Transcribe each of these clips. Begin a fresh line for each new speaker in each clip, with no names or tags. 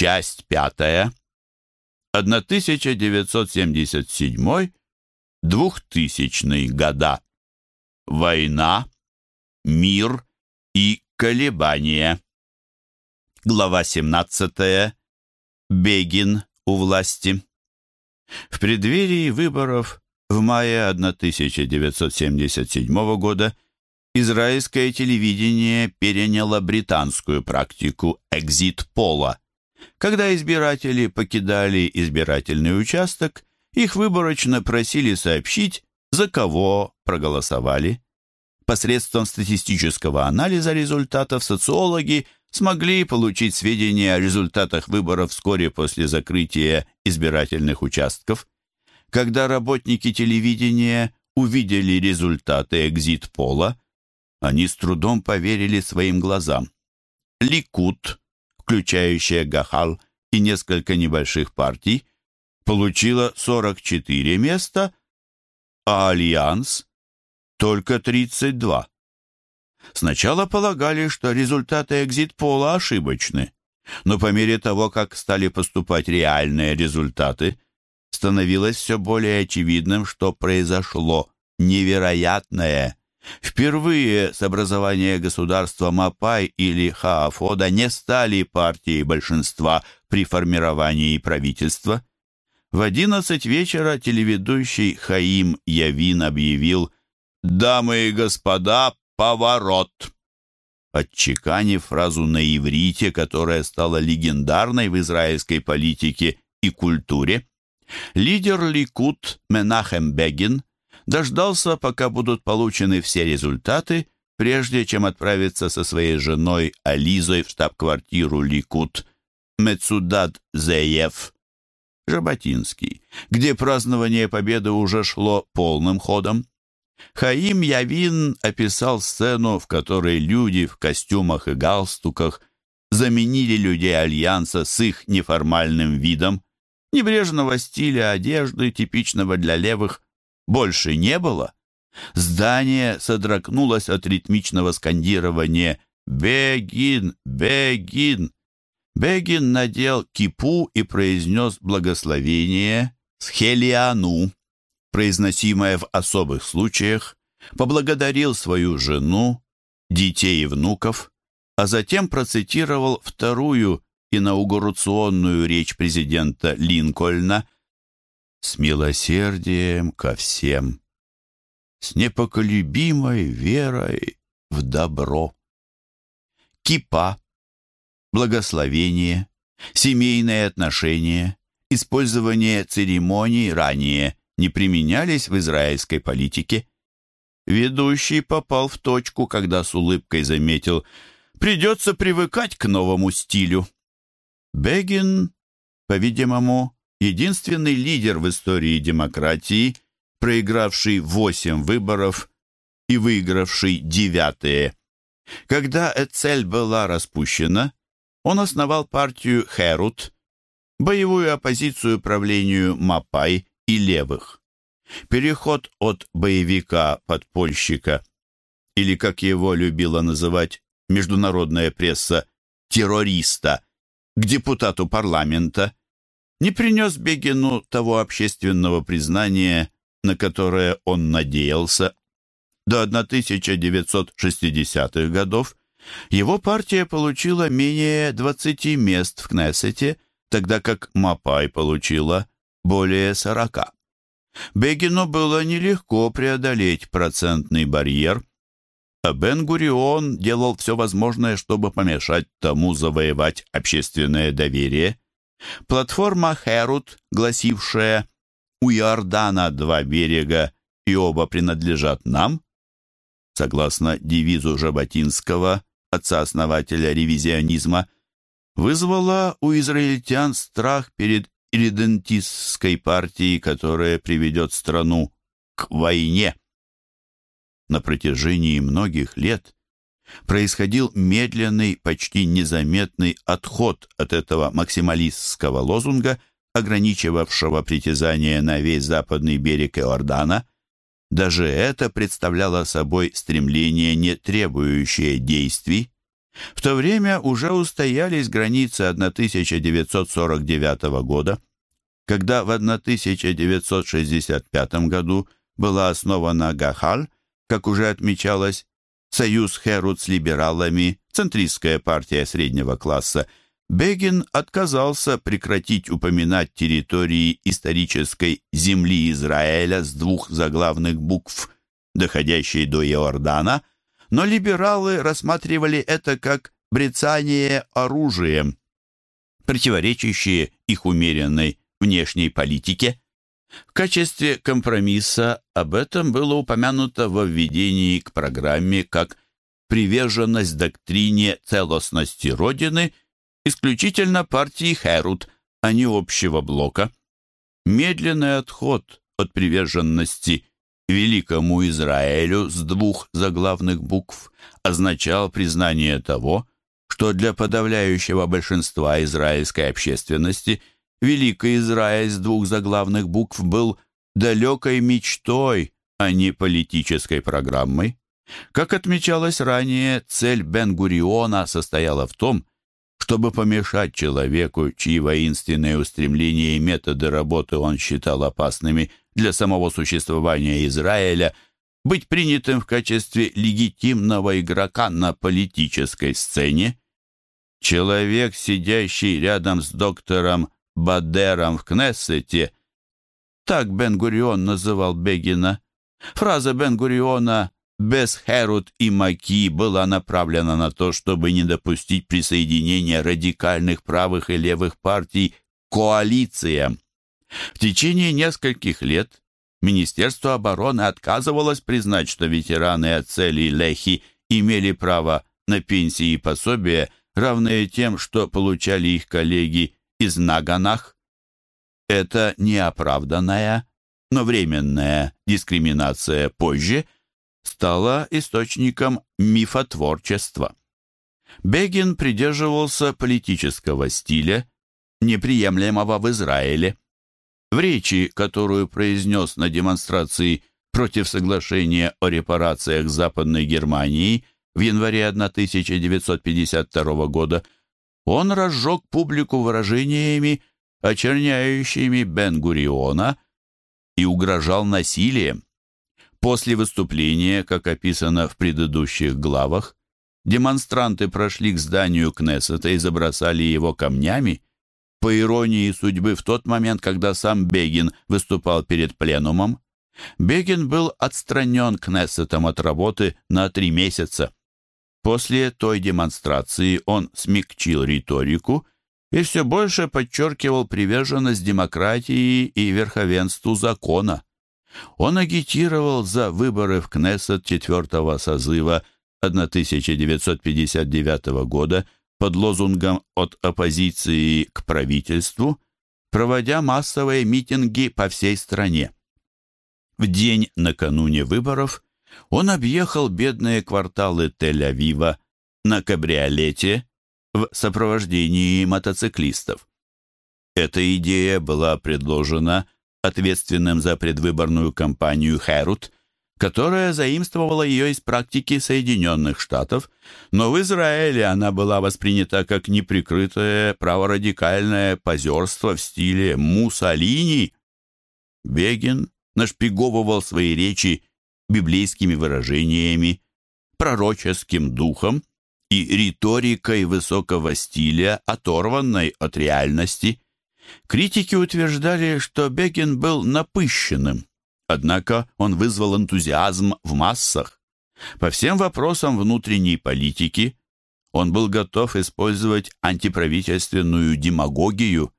Часть пятая. 1977-2000 года. Война, мир и колебания. Глава 17. Бегин у власти. В преддверии выборов в мае 1977 года израильское телевидение переняло британскую практику экзит-пола. Когда избиратели покидали избирательный участок, их выборочно просили сообщить, за кого проголосовали. Посредством статистического анализа результатов социологи смогли получить сведения о результатах выборов вскоре после закрытия избирательных участков. Когда работники телевидения увидели результаты экзит-пола, они с трудом поверили своим глазам. Ликут, включающая Гахал и несколько небольших партий, получила 44 места, а Альянс – только 32. Сначала полагали, что результаты экзит-пола ошибочны, но по мере того, как стали поступать реальные результаты, становилось все более очевидным, что произошло невероятное. Впервые с образования государства Мапай или Хаафода не стали партией большинства при формировании правительства. В одиннадцать вечера телеведущий Хаим Явин объявил «Дамы и господа, поворот!» Отчеканив фразу на иврите, которая стала легендарной в израильской политике и культуре, лидер Ликут Менахем Бегин дождался, пока будут получены все результаты, прежде чем отправиться со своей женой Ализой в штаб-квартиру Ликут Мецудад Зеев, Жаботинский, где празднование победы уже шло полным ходом. Хаим Явин описал сцену, в которой люди в костюмах и галстуках заменили людей Альянса с их неформальным видом. Небрежного стиля одежды, типичного для левых, больше не было. Здание содрогнулось от ритмичного скандирования «Бегин! Бегин!». Бегин надел кипу и произнес благословение с Хелиану произносимое в особых случаях, поблагодарил свою жену, детей и внуков, а затем процитировал вторую инаугурационную речь президента Линкольна «С милосердием ко всем, с непоколебимой верой в добро». Кипа, благословение, семейные отношения, использование церемоний ранее – не применялись в израильской политике. Ведущий попал в точку, когда с улыбкой заметил «Придется привыкать к новому стилю». Бегин, по-видимому, единственный лидер в истории демократии, проигравший восемь выборов и выигравший девятые. Когда Эцель была распущена, он основал партию Херут, боевую оппозицию правлению Мапай и левых. Переход от боевика-подпольщика, или, как его любила называть международная пресса, террориста, к депутату парламента, не принес Бегину того общественного признания, на которое он надеялся. До 1960-х годов его партия получила менее 20 мест в Кнессете, тогда как Мапай получила более сорока. Бегину было нелегко преодолеть процентный барьер, а Бен-Гурион делал все возможное, чтобы помешать тому завоевать общественное доверие. Платформа Херут, гласившая «У Иордана два берега, и оба принадлежат нам», согласно девизу Жаботинского, отца-основателя ревизионизма, вызвала у израильтян страх перед иридентистской партии, которая приведет страну к войне. На протяжении многих лет происходил медленный, почти незаметный отход от этого максималистского лозунга, ограничивавшего притязание на весь западный берег Иордана. Даже это представляло собой стремление, не требующее действий. В то время уже устоялись границы 1949 года, когда в 1965 году была основана Гахаль, как уже отмечалось, Союз Херут с либералами, центристская партия среднего класса, Бегин отказался прекратить упоминать территории исторической земли Израиля с двух заглавных букв, доходящей до Иордана, но либералы рассматривали это как брецание оружием, противоречащее их умеренной внешней политике. В качестве компромисса об этом было упомянуто во введении к программе как приверженность доктрине целостности Родины исключительно партии Херут, а не общего блока. Медленный отход от приверженности Великому Израилю с двух заглавных букв означал признание того, что для подавляющего большинства израильской общественности – Великий Израиль с двух заглавных букв был далекой мечтой, а не политической программой. Как отмечалось ранее, цель Бен-Гуриона состояла в том, чтобы помешать человеку, чьи воинственные устремления и методы работы он считал опасными для самого существования Израиля, быть принятым в качестве легитимного игрока на политической сцене. Человек, сидящий рядом с доктором Бадером в Кнессете. Так Бен-Гурион называл Бегина. Фраза Бен-Гуриона «без Херут и Маки» была направлена на то, чтобы не допустить присоединения радикальных правых и левых партий к коалициям. В течение нескольких лет Министерство обороны отказывалось признать, что ветераны Ацели и Лехи имели право на пенсии и пособия, равные тем, что получали их коллеги из Наганах. Это неоправданная, но временная дискриминация позже стала источником мифотворчества. Бегин придерживался политического стиля, неприемлемого в Израиле. В речи, которую произнес на демонстрации против соглашения о репарациях Западной Германией в январе 1952 года, он разжег публику выражениями, очерняющими Бен-Гуриона, и угрожал насилием. После выступления, как описано в предыдущих главах, демонстранты прошли к зданию Кнессета и забросали его камнями. По иронии судьбы, в тот момент, когда сам Бегин выступал перед пленумом, Бегин был отстранен Кнессетом от работы на три месяца. После той демонстрации он смягчил риторику и все больше подчеркивал приверженность демократии и верховенству закона. Он агитировал за выборы в Кнессет четвертого созыва 1959 года под лозунгом «От оппозиции к правительству», проводя массовые митинги по всей стране. В день накануне выборов он объехал бедные кварталы Тель-Авива на кабриолете в сопровождении мотоциклистов. Эта идея была предложена ответственным за предвыборную кампанию Херут, которая заимствовала ее из практики Соединенных Штатов, но в Израиле она была воспринята как неприкрытое праворадикальное позерство в стиле Муссолини. Бегин нашпиговывал свои речи библейскими выражениями, пророческим духом и риторикой высокого стиля, оторванной от реальности. Критики утверждали, что Бекин был напыщенным, однако он вызвал энтузиазм в массах. По всем вопросам внутренней политики он был готов использовать антиправительственную демагогию,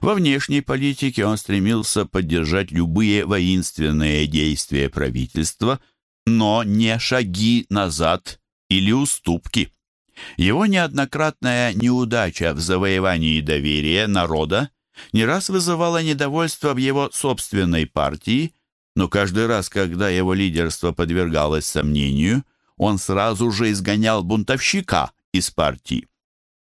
во внешней политике он стремился поддержать любые воинственные действия правительства, но не шаги назад или уступки. Его неоднократная неудача в завоевании доверия народа не раз вызывала недовольство в его собственной партии, но каждый раз, когда его лидерство подвергалось сомнению, он сразу же изгонял бунтовщика из партии.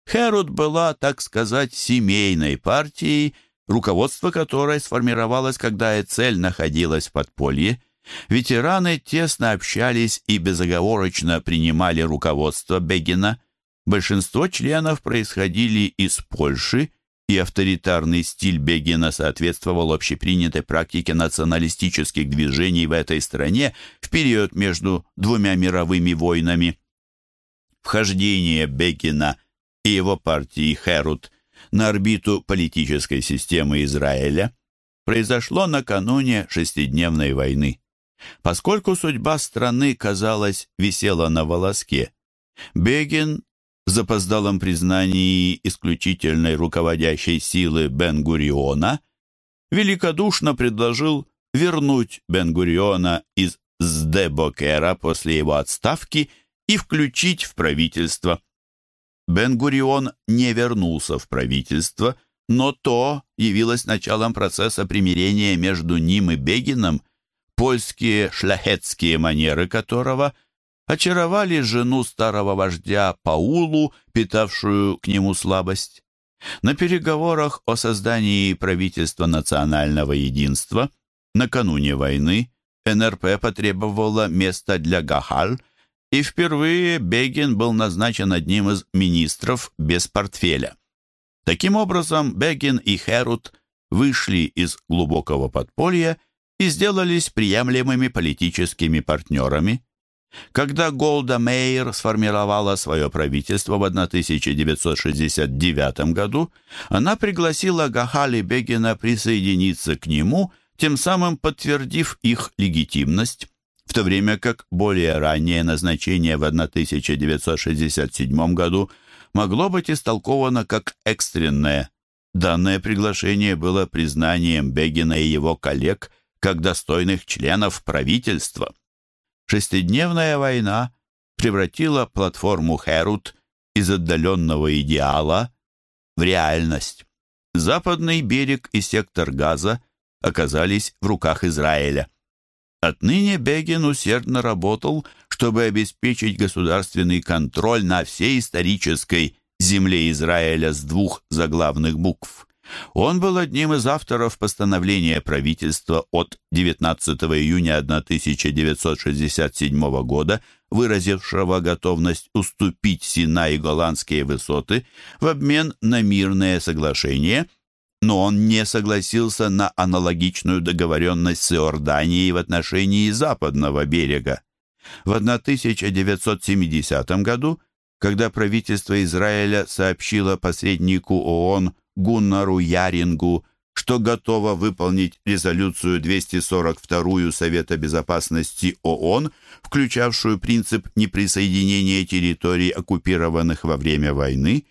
Херод была, так сказать, семейной партией, руководство которой сформировалось, когда Эцель находилась в подполье. Ветераны тесно общались и безоговорочно принимали руководство Бегина. Большинство членов происходили из Польши, и авторитарный стиль Бегина соответствовал общепринятой практике националистических движений в этой стране в период между двумя мировыми войнами. Вхождение Бегина и его партии Херут на орбиту политической системы Израиля произошло накануне шестидневной войны. Поскольку судьба страны, казалось, висела на волоске, Бегин в запоздалом признании исключительной руководящей силы Бен-Гуриона великодушно предложил вернуть Бен-Гуриона из Сдебокера после его отставки и включить в правительство. Бен-Гурион не вернулся в правительство, но то явилось началом процесса примирения между ним и Бегином, польские шляхетские манеры которого очаровали жену старого вождя Паулу, питавшую к нему слабость. На переговорах о создании правительства национального единства накануне войны НРП потребовала места для Гахаль, и впервые Бегин был назначен одним из министров без портфеля. Таким образом, Бегин и Херут вышли из глубокого подполья и сделались приемлемыми политическими партнерами. Когда Голда Мейер сформировала свое правительство в 1969 году, она пригласила Гахали Бегина присоединиться к нему, тем самым подтвердив их легитимность, в то время как более раннее назначение в 1967 году могло быть истолковано как экстренное. Данное приглашение было признанием Бегина и его коллег как достойных членов правительства. Шестидневная война превратила платформу Херут из отдаленного идеала в реальность. Западный берег и сектор Газа оказались в руках Израиля. Отныне Бегин усердно работал, чтобы обеспечить государственный контроль на всей исторической земле Израиля с двух заглавных букв. Он был одним из авторов постановления правительства от 19 июня 1967 года, выразившего готовность уступить Сина и Голландские высоты в обмен на мирное соглашение, но он не согласился на аналогичную договоренность с Иорданией в отношении западного берега. В 1970 году, когда правительство Израиля сообщило посреднику ООН Гуннару Ярингу, что готово выполнить резолюцию 242 Совета Безопасности ООН, включавшую принцип неприсоединения территорий, оккупированных во время войны,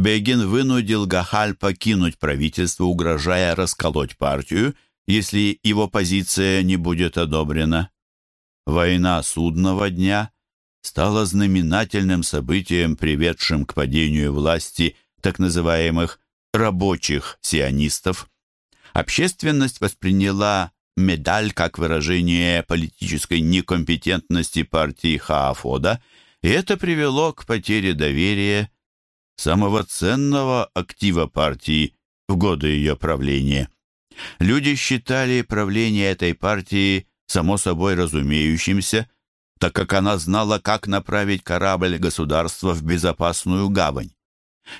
Бегин вынудил Гахаль покинуть правительство, угрожая расколоть партию, если его позиция не будет одобрена. Война судного дня стала знаменательным событием, приведшим к падению власти так называемых рабочих сионистов. Общественность восприняла медаль как выражение политической некомпетентности партии Хаафода, и это привело к потере доверия самого ценного актива партии в годы ее правления. Люди считали правление этой партии само собой разумеющимся, так как она знала, как направить корабль государства в безопасную гавань.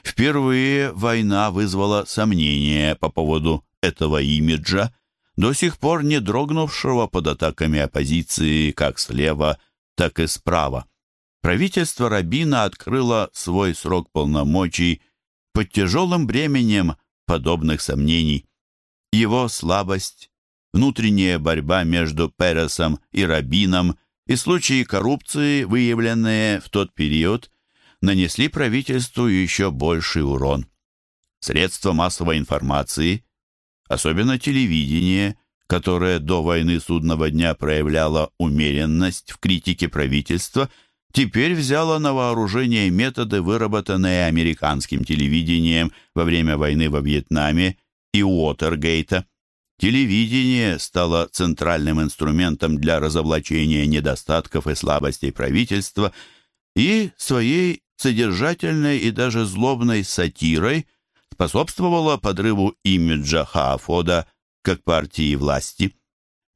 Впервые война вызвала сомнения по поводу этого имиджа, до сих пор не дрогнувшего под атаками оппозиции как слева, так и справа. Правительство Рабина открыло свой срок полномочий под тяжелым бременем подобных сомнений. Его слабость, внутренняя борьба между Пересом и Рабином и случаи коррупции, выявленные в тот период, нанесли правительству еще больший урон. Средства массовой информации, особенно телевидение, которое до войны судного дня проявляло умеренность в критике правительства, теперь взяло на вооружение методы, выработанные американским телевидением во время войны во Вьетнаме и Уотергейта. Телевидение стало центральным инструментом для разоблачения недостатков и слабостей правительства и своей содержательной и даже злобной сатирой способствовала подрыву имиджа Хаафода как партии власти.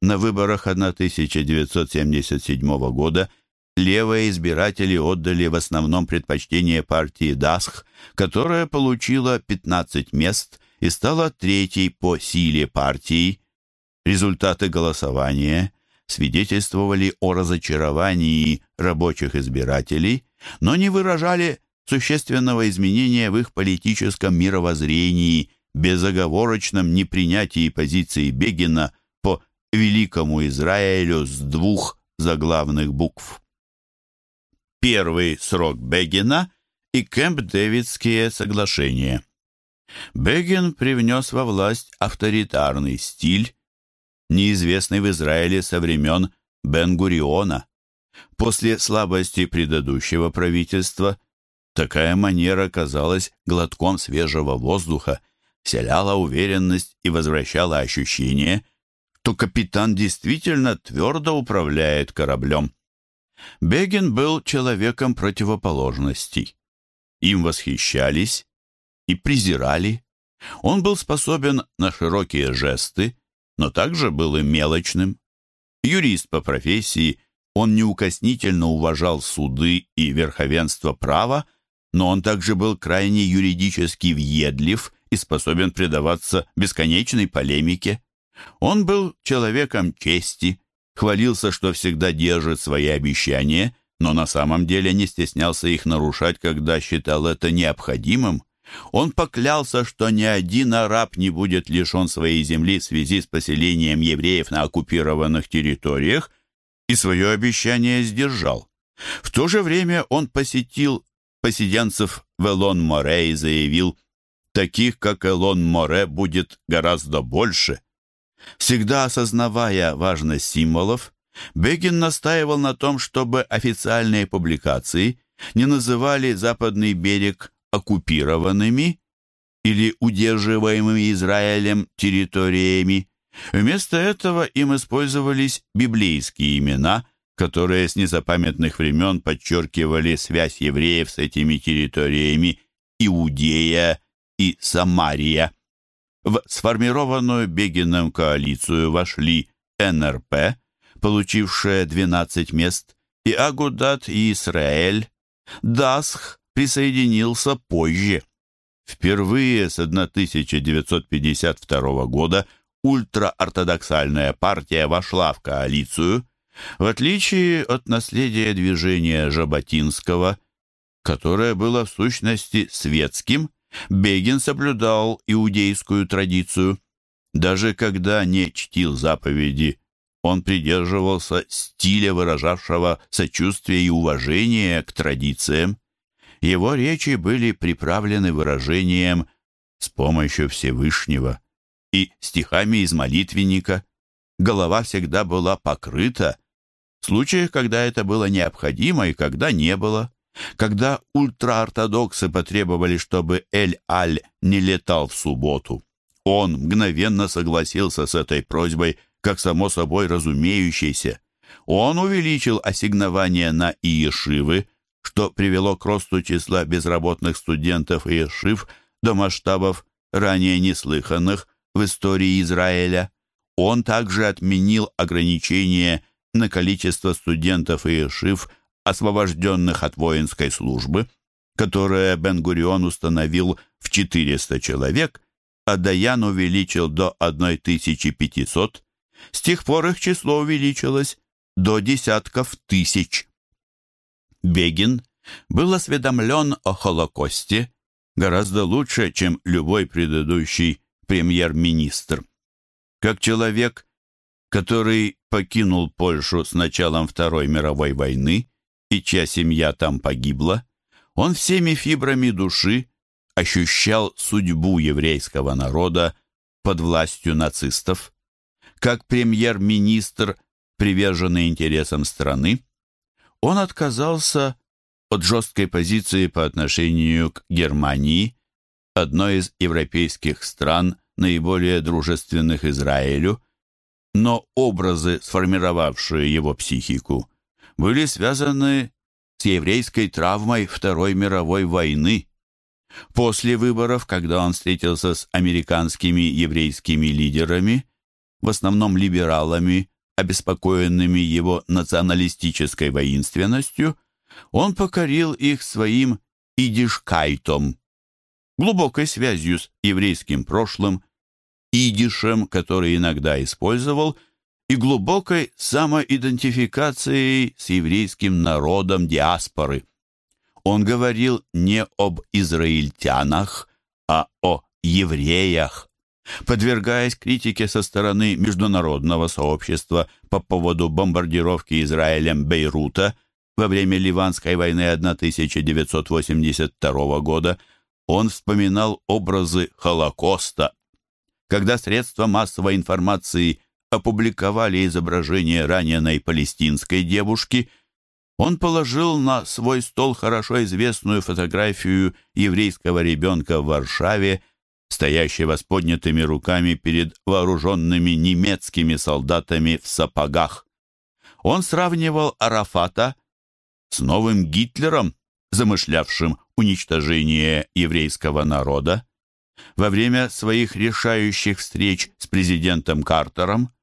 На выборах 1977 года левые избиратели отдали в основном предпочтение партии Дасх, которая получила 15 мест и стала третьей по силе партии. Результаты голосования свидетельствовали о разочаровании рабочих избирателей, но не выражали существенного изменения в их политическом мировоззрении, безоговорочном непринятии позиции Бегина по Великому Израилю с двух заглавных букв. Первый срок Бегина и Кэмп-Дэвидские соглашения. Бегин привнес во власть авторитарный стиль, неизвестный в Израиле со времен Бен-Гуриона. После слабости предыдущего правительства такая манера казалась глотком свежего воздуха, вселяла уверенность и возвращала ощущение, что капитан действительно твердо управляет кораблем. Бегин был человеком противоположностей. Им восхищались и презирали. Он был способен на широкие жесты, но также был и мелочным. Юрист по профессии, он неукоснительно уважал суды и верховенство права, но он также был крайне юридически въедлив и способен предаваться бесконечной полемике. Он был человеком чести, хвалился, что всегда держит свои обещания, но на самом деле не стеснялся их нарушать, когда считал это необходимым. Он поклялся, что ни один араб не будет лишен своей земли в связи с поселением евреев на оккупированных территориях, и свое обещание сдержал. В то же время он посетил посиденцев в Элон-Море и заявил, таких, как Элон-Море, будет гораздо больше. Всегда осознавая важность символов, Бегин настаивал на том, чтобы официальные публикации не называли западный берег оккупированными или удерживаемыми Израилем территориями. Вместо этого им использовались библейские имена, которые с незапамятных времен подчеркивали связь евреев с этими территориями Иудея и Самария. В сформированную Бегиным коалицию вошли НРП, получившая 12 мест, и Агудат и Израиль, Дасх, присоединился позже. Впервые с 1952 года ультраортодоксальная партия вошла в коалицию, в отличие от наследия движения Жаботинского, которое было в сущности светским, Бегин соблюдал иудейскую традицию. Даже когда не чтил заповеди, он придерживался стиля, выражавшего сочувствие и уважение к традициям. Его речи были приправлены выражением «с помощью Всевышнего» и стихами из молитвенника. Голова всегда была покрыта, в случаях, когда это было необходимо и когда не было. Когда ультраортодоксы потребовали, чтобы Эль-Аль не летал в субботу, он мгновенно согласился с этой просьбой, как само собой разумеющейся. Он увеличил ассигнования на Иешивы, что привело к росту числа безработных студентов и ешив до масштабов, ранее неслыханных в истории Израиля. Он также отменил ограничения на количество студентов и ешив, освобожденных от воинской службы, которое Бен-Гурион установил в 400 человек, а Даян увеличил до 1500, с тех пор их число увеличилось до десятков тысяч. Бегин был осведомлен о Холокосте гораздо лучше, чем любой предыдущий премьер-министр. Как человек, который покинул Польшу с началом Второй мировой войны и чья семья там погибла, он всеми фибрами души ощущал судьбу еврейского народа под властью нацистов. Как премьер-министр, приверженный интересам страны, он отказался от жесткой позиции по отношению к Германии, одной из европейских стран, наиболее дружественных Израилю, но образы, сформировавшие его психику, были связаны с еврейской травмой Второй мировой войны. После выборов, когда он встретился с американскими еврейскими лидерами, в основном либералами, обеспокоенными его националистической воинственностью, он покорил их своим идишкайтом, глубокой связью с еврейским прошлым, идишем, который иногда использовал, и глубокой самоидентификацией с еврейским народом диаспоры. Он говорил не об израильтянах, а о евреях, подвергаясь критике со стороны международного сообщества по поводу бомбардировки Израилем Бейрута во время Ливанской войны 1982 года, он вспоминал образы Холокоста. Когда средства массовой информации опубликовали изображение раненой палестинской девушки, он положил на свой стол хорошо известную фотографию еврейского ребенка в Варшаве, стоящего с поднятыми руками перед вооруженными немецкими солдатами в сапогах. Он сравнивал Арафата с новым Гитлером, замышлявшим уничтожение еврейского народа. Во время своих решающих встреч с президентом Картером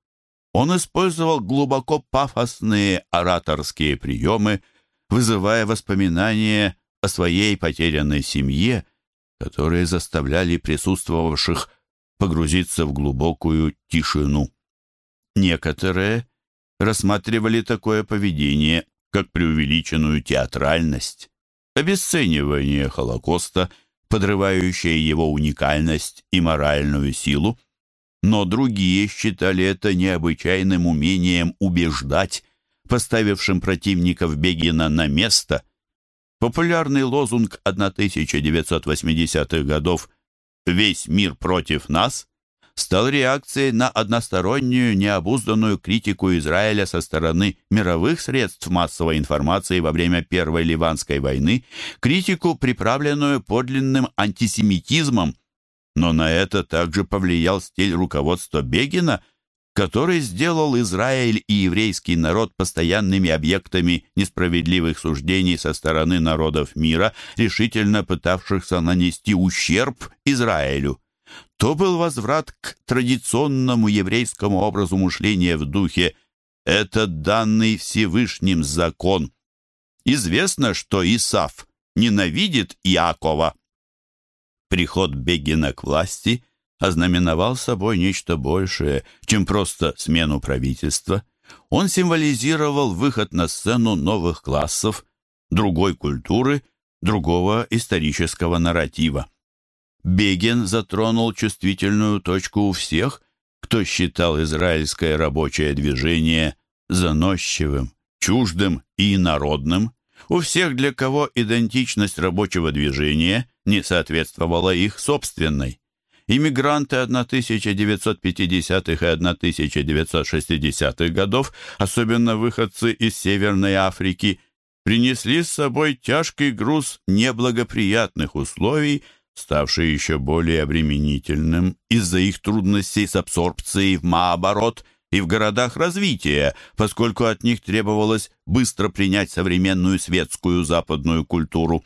он использовал глубоко пафосные ораторские приемы, вызывая воспоминания о своей потерянной семье, которые заставляли присутствовавших погрузиться в глубокую тишину. Некоторые рассматривали такое поведение как преувеличенную театральность, обесценивание Холокоста, подрывающее его уникальность и моральную силу, но другие считали это необычайным умением убеждать, поставившим противников Бегина на место. Популярный лозунг 1980-х годов «Весь мир против нас» стал реакцией на одностороннюю необузданную критику Израиля со стороны мировых средств массовой информации во время Первой Ливанской войны, критику, приправленную подлинным антисемитизмом. Но на это также повлиял стиль руководства Бегина, который сделал Израиль и еврейский народ постоянными объектами несправедливых суждений со стороны народов мира, решительно пытавшихся нанести ущерб Израилю то был возврат к традиционному еврейскому образу мышления в духе «это данный Всевышним закон». Известно, что Исаф ненавидит Иакова. Приход Бегина к власти ознаменовал собой нечто большее, чем просто смену правительства. Он символизировал выход на сцену новых классов, другой культуры, другого исторического нарратива. Бегин затронул чувствительную точку у всех, кто считал израильское рабочее движение заносчивым, чуждым и инородным, у всех, для кого идентичность рабочего движения не соответствовала их собственной. Иммигранты 1950-х и 1960-х годов, особенно выходцы из Северной Африки, принесли с собой тяжкий груз неблагоприятных условий, ставший еще более обременительным из-за их трудностей с абсорбцией в маоборот и в городах развития, поскольку от них требовалось быстро принять современную светскую западную культуру.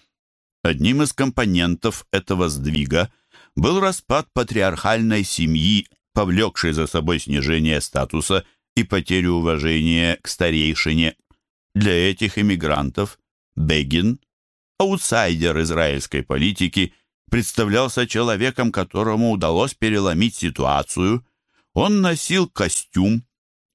Одним из компонентов этого сдвига был распад патриархальной семьи, повлекший за собой снижение статуса и потерю уважения к старейшине. Для этих иммигрантов Бегин, аутсайдер израильской политики, представлялся человеком, которому удалось переломить ситуацию. Он носил костюм,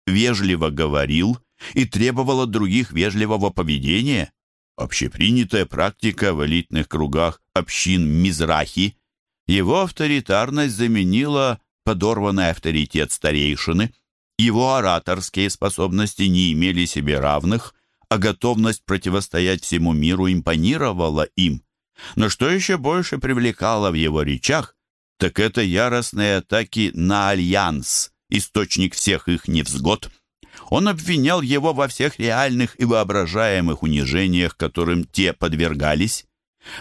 вежливо говорил и требовал от других вежливого поведения. Общепринятая практика в элитных кругах общин Мизрахи. Его авторитарность заменила подорванный авторитет старейшины. Его ораторские способности не имели себе равных, а готовность противостоять всему миру импонировала им. Но что еще больше привлекало в его речах, так это яростные атаки на Альянс, источник всех их невзгод. Он обвинял его во всех реальных и воображаемых унижениях, которым те подвергались.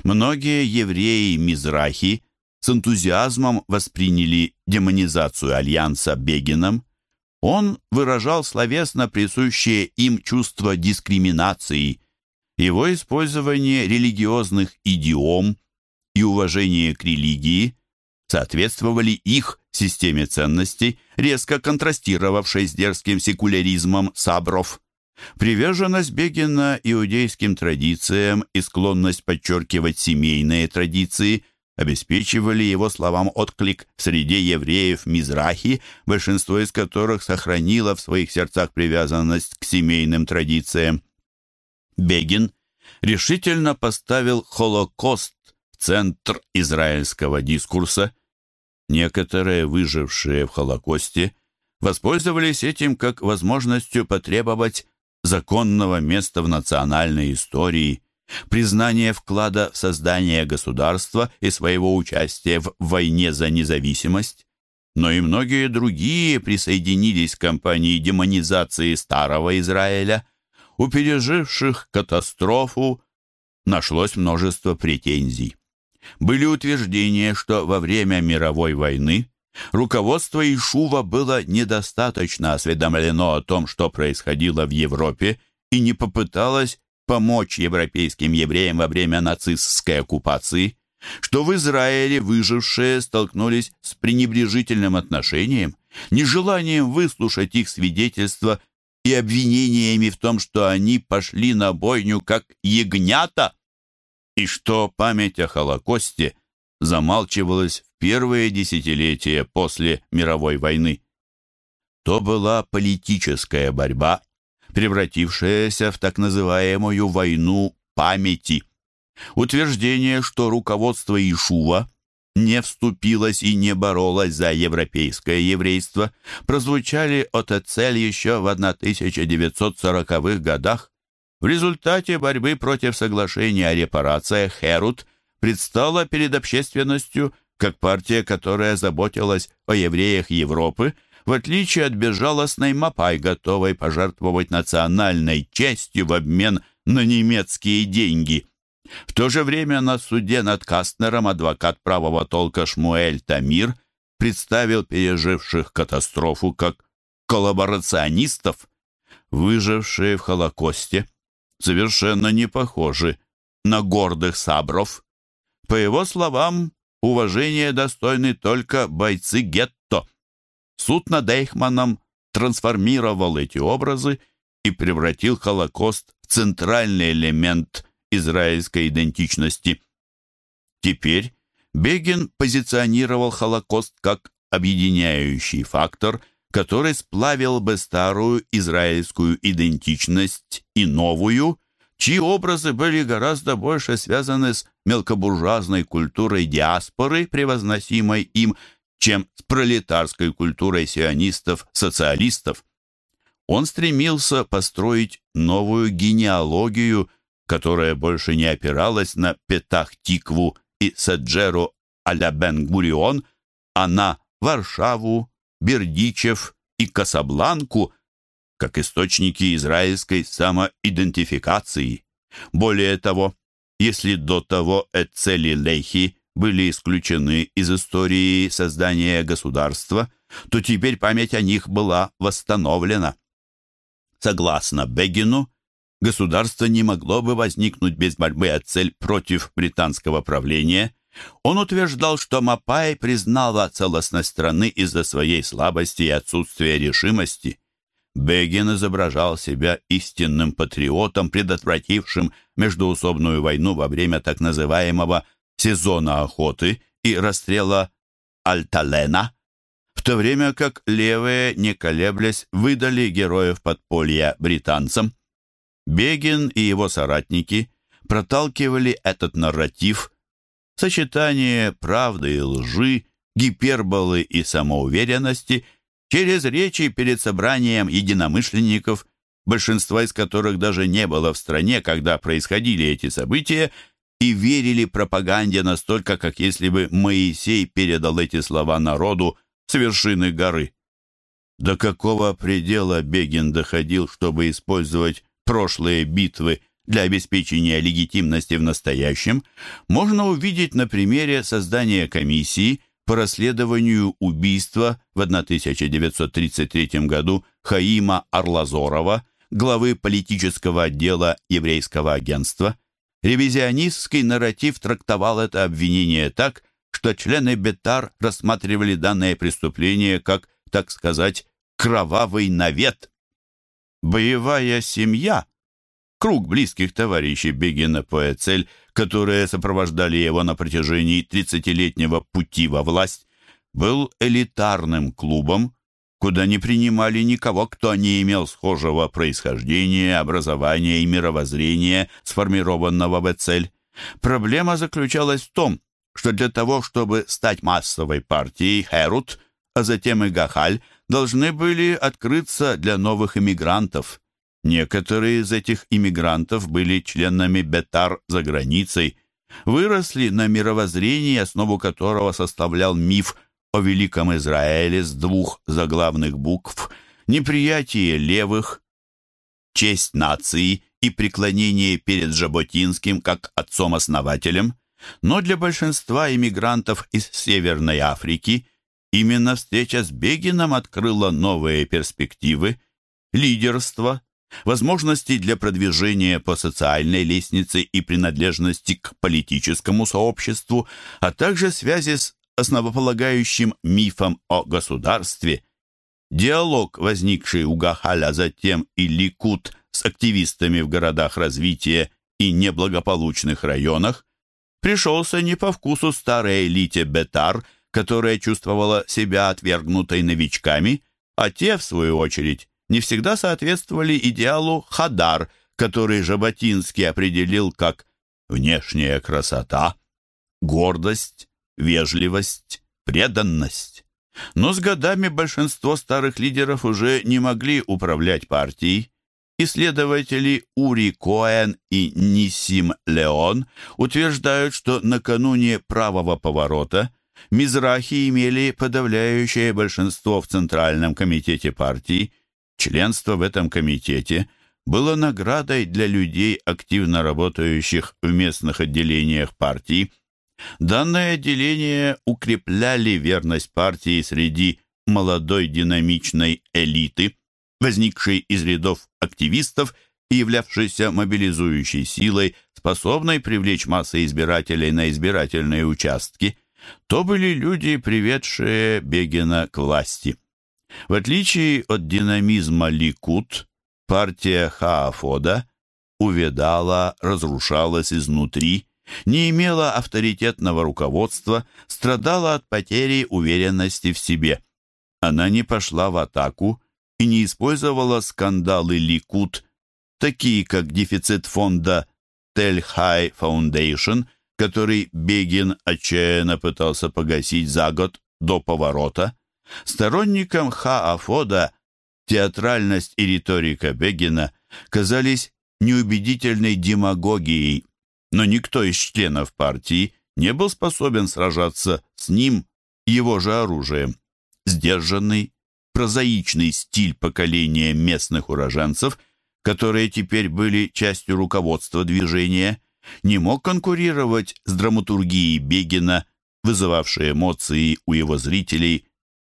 Многие евреи Мизрахи с энтузиазмом восприняли демонизацию Альянса Бегином. Он выражал словесно присущее им чувство дискриминации – его использование религиозных идиом и уважение к религии соответствовали их системе ценностей, резко контрастировавшей с дерзким секуляризмом сабров. Приверженность Бегина иудейским традициям и склонность подчеркивать семейные традиции обеспечивали его словам отклик в среде евреев Мизрахи, большинство из которых сохранило в своих сердцах привязанность к семейным традициям. Бегин решительно поставил Холокост в центр израильского дискурса. Некоторые выжившие в Холокосте воспользовались этим как возможностью потребовать законного места в национальной истории, признания вклада в создание государства и своего участия в войне за независимость. Но и многие другие присоединились к кампании демонизации Старого Израиля. У переживших катастрофу нашлось множество претензий. Были утверждения, что во время мировой войны Руководство Ишува было недостаточно осведомлено о том, что происходило в Европе, и не попыталось помочь европейским евреям во время нацистской оккупации, что в Израиле выжившие столкнулись с пренебрежительным отношением, нежеланием выслушать их свидетельства и обвинениями в том, что они пошли на бойню как ягнята, и что память о Холокосте замалчивалась первые десятилетия после мировой войны. То была политическая борьба, превратившаяся в так называемую войну памяти. Утверждение, что руководство Ишува не вступилось и не боролось за европейское еврейство, прозвучали от Эцель еще в 1940-х годах. В результате борьбы против соглашения о репарациях Херут предстала перед общественностью как партия, которая заботилась о евреях Европы, в отличие от безжалостной Мапай, готовой пожертвовать национальной честью в обмен на немецкие деньги. В то же время на суде над Кастнером адвокат правого толка Шмуэль Тамир представил переживших катастрофу как коллаборационистов, выжившие в Холокосте, совершенно не похожи на гордых сабров. По его словам, Уважение достойны только бойцы гетто. Суд над Эйхманом трансформировал эти образы и превратил Холокост в центральный элемент израильской идентичности. Теперь Бегин позиционировал Холокост как объединяющий фактор, который сплавил бы старую израильскую идентичность и новую, чьи образы были гораздо больше связаны с мелкобуржуазной культурой диаспоры, превозносимой им, чем с пролетарской культурой сионистов-социалистов. Он стремился построить новую генеалогию, которая больше не опиралась на Петах-Тикву и Саджеру а-ля Бен-Гурион, а на Варшаву, Бердичев и Касабланку, как источники израильской самоидентификации. Более того, если до того Эцели Лейхи были исключены из истории создания государства, то теперь память о них была восстановлена. Согласно Бегину, государство не могло бы возникнуть без борьбы Эцель против британского правления. Он утверждал, что Мапай признала целостность страны из-за своей слабости и отсутствия решимости. Бегин изображал себя истинным патриотом, предотвратившим междуусобную войну во время так называемого «сезона охоты» и расстрела Альталена, в то время как левые, не колеблясь, выдали героев подполья британцам. Бегин и его соратники проталкивали этот нарратив, сочетание правды и лжи, гиперболы и самоуверенности – через речи перед собранием единомышленников, большинства из которых даже не было в стране, когда происходили эти события, и верили пропаганде настолько, как если бы Моисей передал эти слова народу с вершины горы. До какого предела Бегин доходил, чтобы использовать прошлые битвы для обеспечения легитимности в настоящем, можно увидеть на примере создания комиссии – по расследованию убийства в 1933 году Хаима Арлазорова, главы политического отдела еврейского агентства. Ревизионистский нарратив трактовал это обвинение так, что члены Бетар рассматривали данное преступление как, так сказать, кровавый навет. Боевая семья, круг близких товарищей Бегина по Эцель, которые сопровождали его на протяжении 30-летнего пути во власть, был элитарным клубом, куда не принимали никого, кто не имел схожего происхождения, образования и мировоззрения, сформированного в Эцель. Проблема заключалась в том, что для того, чтобы стать массовой партией, Херут, а затем и Гахаль, должны были открыться для новых иммигрантов. Некоторые из этих иммигрантов были членами Бетар за границей, выросли на мировоззрении, основу которого составлял миф о Великом Израиле с двух заглавных букв «Неприятие левых», «Честь нации» и преклонение перед Жаботинским как отцом-основателем, но для большинства иммигрантов из Северной Африки именно встреча с Бегином открыла новые перспективы, лидерство, возможности для продвижения по социальной лестнице и принадлежности к политическому сообществу, а также связи с основополагающим мифом о государстве. Диалог, возникший у Гахаля затем и Ликут с активистами в городах развития и неблагополучных районах, пришелся не по вкусу старой элите Бетар, которая чувствовала себя отвергнутой новичками, а те, в свою очередь, не всегда соответствовали идеалу Хадар, который Жаботинский определил как внешняя красота, гордость, вежливость, преданность. Но с годами большинство старых лидеров уже не могли управлять партией. Исследователи Ури Коэн и Нисим Леон утверждают, что накануне правого поворота Мизрахи имели подавляющее большинство в Центральном комитете партии. Членство в этом комитете было наградой для людей, активно работающих в местных отделениях партии, Данное отделение укрепляли верность партии среди молодой динамичной элиты, возникшей из рядов активистов и являвшейся мобилизующей силой, способной привлечь массы избирателей на избирательные участки. То были люди, приведшие Бегина к власти. В отличие от динамизма Ликут, партия Хаафода увядала, разрушалась изнутри, не имела авторитетного руководства, страдала от потери уверенности в себе. Она не пошла в атаку и не использовала скандалы Ликут, такие как дефицит фонда Тель-Хай Foundation, который Бегин отчаянно пытался погасить за год до поворота. Сторонникам Хаафода театральность и риторика Бегина казались неубедительной демагогией, но никто из членов партии не был способен сражаться с ним его же оружием. Сдержанный, прозаичный стиль поколения местных уроженцев, которые теперь были частью руководства движения, не мог конкурировать с драматургией Бегина, вызывавшей эмоции у его зрителей,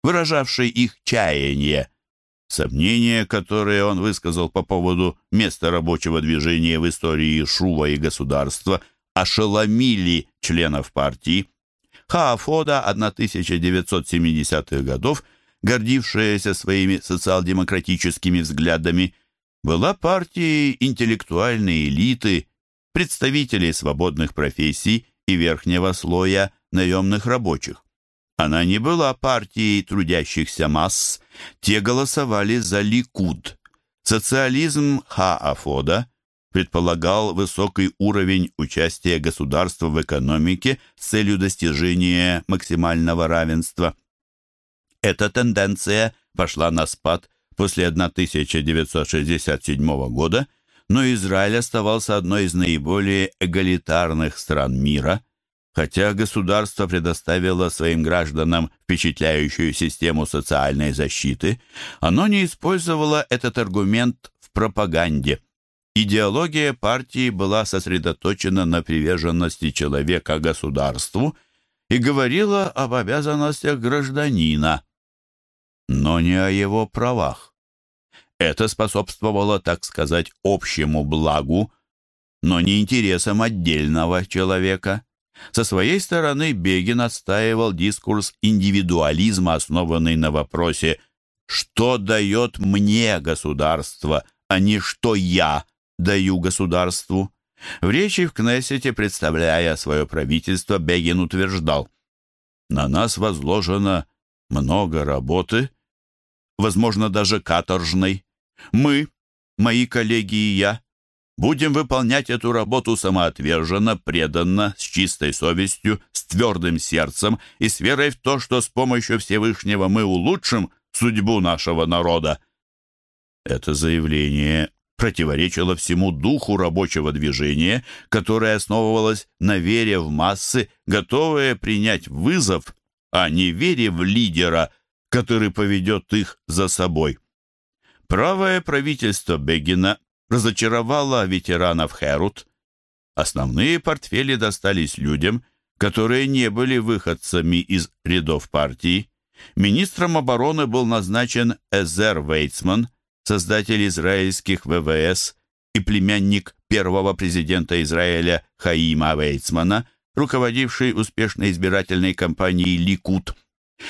выражавшей их чаяние – Сомнения, которые он высказал по поводу места рабочего движения в истории Шува и государства, ошеломили членов партии. Хаафода 1970-х годов, гордившаяся своими социал-демократическими взглядами, была партией интеллектуальной элиты, представителей свободных профессий и верхнего слоя наемных рабочих. Она не была партией трудящихся масс, те голосовали за Ликуд. Социализм Хаафода предполагал высокий уровень участия государства в экономике с целью достижения максимального равенства. Эта тенденция пошла на спад после 1967 года, но Израиль оставался одной из наиболее эгалитарных стран мира – Хотя государство предоставило своим гражданам впечатляющую систему социальной защиты, оно не использовало этот аргумент в пропаганде. Идеология партии была сосредоточена на приверженности человека государству и говорила об обязанностях гражданина, но не о его правах. Это способствовало, так сказать, общему благу, но не интересам отдельного человека. Со своей стороны Бегин отстаивал дискурс индивидуализма, основанный на вопросе «что дает мне государство, а не что я даю государству». В речи в Кнессете, представляя свое правительство, Бегин утверждал «На нас возложено много работы, возможно, даже каторжной. Мы, мои коллеги и я, будем выполнять эту работу самоотверженно, преданно, с чистой совестью, с твердым сердцем и с верой в то, что с помощью Всевышнего мы улучшим судьбу нашего народа. Это заявление противоречило всему духу рабочего движения, которое основывалось на вере в массы, готовые принять вызов, а не вере в лидера, который поведет их за собой. Правое правительство Бегина разочаровало ветеранов Херут. Основные портфели достались людям, которые не были выходцами из рядов партии. Министром обороны был назначен Эзер Вейцман, создатель израильских ВВС и племянник первого президента Израиля Хаима Вейцмана, руководивший успешной избирательной кампанией «Ликут».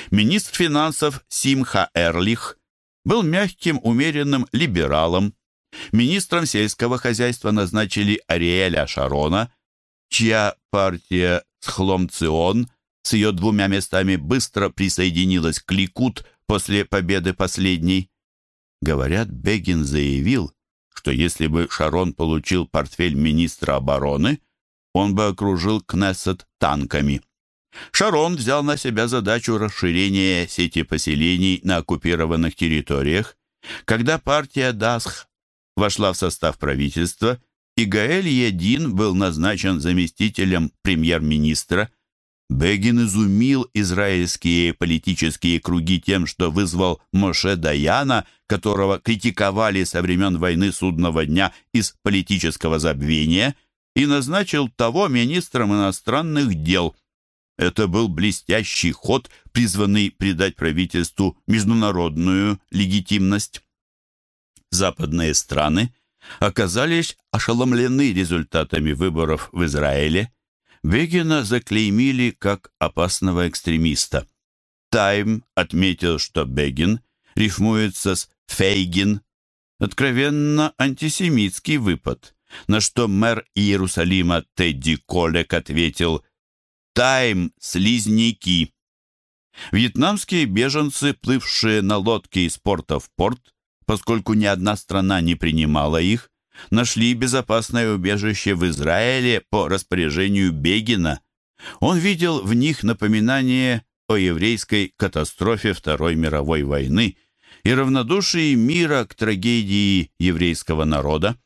Министр финансов Симха Эрлих был мягким, умеренным либералом. Министром сельского хозяйства назначили Ариэля Шарона, чья партия Схломцион с ее двумя местами быстро присоединилась к Ликут после победы последней. Говорят, Бегин заявил, что если бы Шарон получил портфель министра обороны, он бы окружил Кнессет танками. Шарон взял на себя задачу расширения сети поселений на оккупированных территориях. Когда партия Дасх вошла в состав правительства, и Гаэль Един был назначен заместителем премьер-министра, Бегин изумил израильские политические круги тем, что вызвал Моше Даяна, которого критиковали со времен войны судного дня из политического забвения, и назначил того министром иностранных дел – это был блестящий ход, призванный придать правительству международную легитимность. Западные страны оказались ошеломлены результатами выборов в Израиле. Бегина заклеймили как опасного экстремиста. Тайм отметил, что Бегин рифмуется с Фейгин, откровенно антисемитский выпад, на что мэр Иерусалима Тедди Колек ответил Тайм, слизняки. Вьетнамские беженцы, плывшие на лодке из порта в порт, поскольку ни одна страна не принимала их, нашли безопасное убежище в Израиле по распоряжению Бегина. Он видел в них напоминание о еврейской катастрофе Второй мировой войны и равнодушии мира к трагедии еврейского народа.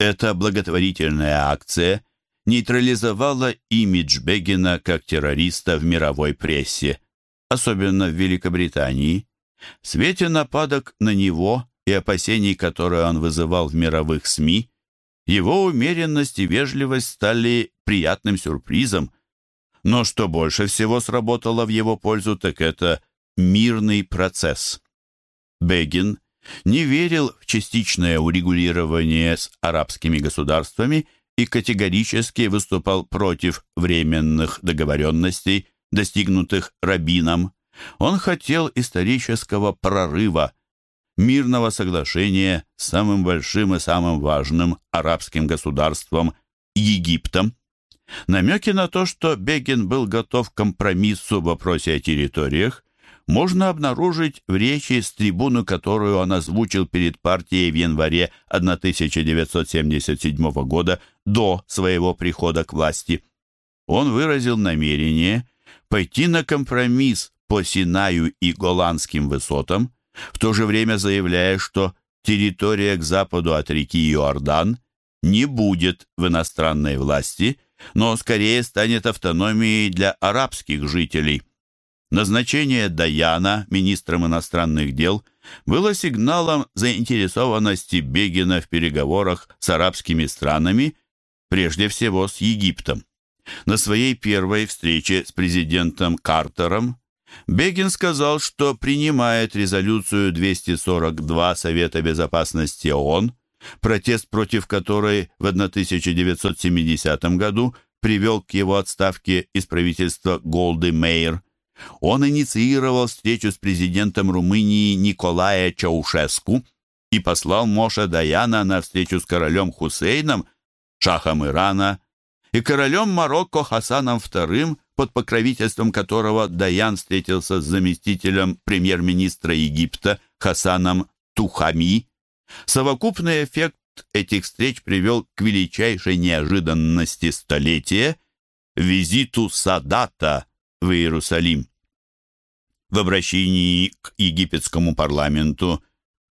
Эта благотворительная акция нейтрализовала имидж Бегина как террориста в мировой прессе, особенно в Великобритании. В свете нападок на него и опасений, которые он вызывал в мировых СМИ, его умеренность и вежливость стали приятным сюрпризом. Но что больше всего сработало в его пользу, так это мирный процесс. Бегин не верил в частичное урегулирование с арабскими государствами и категорически выступал против временных договоренностей, достигнутых Рабином. Он хотел исторического прорыва, мирного соглашения с самым большим и самым важным арабским государством Египтом. Намеки на то, что Бегин был готов к компромиссу в вопросе о территориях, можно обнаружить в речи с трибуны, которую он озвучил перед партией в январе 1977 года до своего прихода к власти. Он выразил намерение пойти на компромисс по Синаю и Голландским высотам, в то же время заявляя, что территория к западу от реки Иордан не будет в иностранной власти, но скорее станет автономией для арабских жителей. Назначение Даяна министром иностранных дел было сигналом заинтересованности Бегина в переговорах с арабскими странами, прежде всего с Египтом. На своей первой встрече с президентом Картером Бегин сказал, что принимает резолюцию 242 Совета Безопасности ООН, протест против которой в 1970 году привел к его отставке из правительства Голды Мейер. Он инициировал встречу с президентом Румынии Николая Чаушеску и послал Моша Даяна на встречу с королем Хусейном, шахом Ирана, и королем Марокко Хасаном II, под покровительством которого Даян встретился с заместителем премьер-министра Египта Хасаном Тухами. Совокупный эффект этих встреч привел к величайшей неожиданности столетия – визиту Садата в Иерусалим. В обращении к египетскому парламенту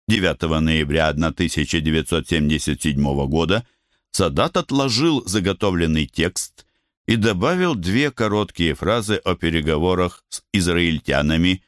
9 ноября 1977 года Садат отложил заготовленный текст и добавил две короткие фразы о переговорах с израильтянами,